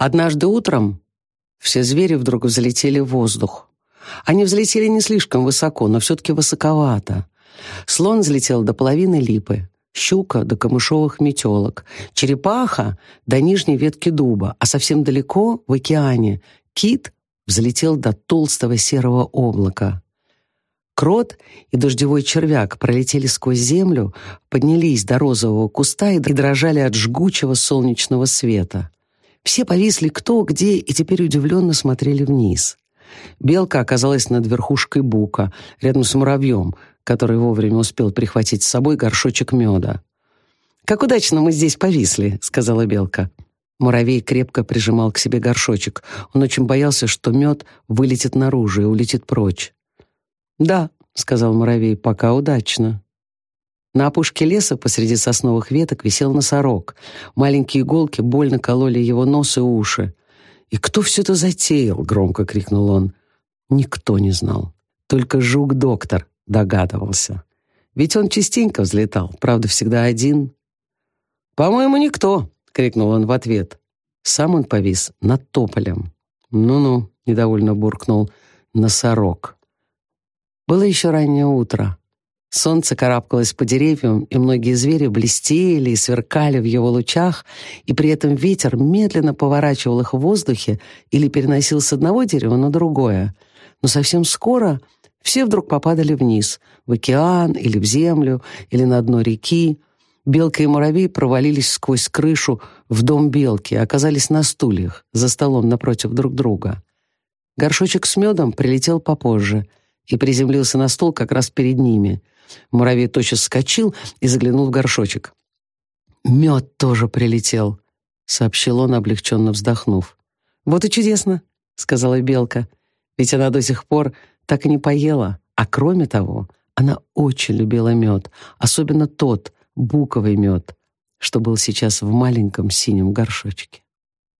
Однажды утром все звери вдруг взлетели в воздух. Они взлетели не слишком высоко, но все-таки высоковато. Слон взлетел до половины липы, щука — до камышовых метелок, черепаха — до нижней ветки дуба, а совсем далеко, в океане, кит взлетел до толстого серого облака. Крот и дождевой червяк пролетели сквозь землю, поднялись до розового куста и дрожали от жгучего солнечного света. Все повисли кто где и теперь удивленно смотрели вниз. Белка оказалась над верхушкой бука, рядом с муравьем, который вовремя успел прихватить с собой горшочек меда. «Как удачно мы здесь повисли», — сказала белка. Муравей крепко прижимал к себе горшочек. Он очень боялся, что мед вылетит наружу и улетит прочь. «Да», — сказал муравей, — «пока удачно». На опушке леса посреди сосновых веток висел носорог. Маленькие иголки больно кололи его нос и уши. «И кто все это затеял?» — громко крикнул он. Никто не знал. Только жук-доктор догадывался. Ведь он частенько взлетал, правда, всегда один. «По-моему, никто!» — крикнул он в ответ. Сам он повис над тополем. «Ну-ну», — недовольно буркнул носорог. Было еще раннее утро. Солнце карабкалось по деревьям, и многие звери блестели и сверкали в его лучах, и при этом ветер медленно поворачивал их в воздухе или переносил с одного дерева на другое. Но совсем скоро все вдруг попадали вниз, в океан или в землю, или на дно реки. Белка и муравей провалились сквозь крышу в дом белки оказались на стульях, за столом напротив друг друга. Горшочек с медом прилетел попозже и приземлился на стол как раз перед ними — Муравей тотчас вскочил и заглянул в горшочек. «Мед тоже прилетел», — сообщил он, облегченно вздохнув. «Вот и чудесно», — сказала Белка. «Ведь она до сих пор так и не поела. А кроме того, она очень любила мед, особенно тот, буковый мед, что был сейчас в маленьком синем горшочке.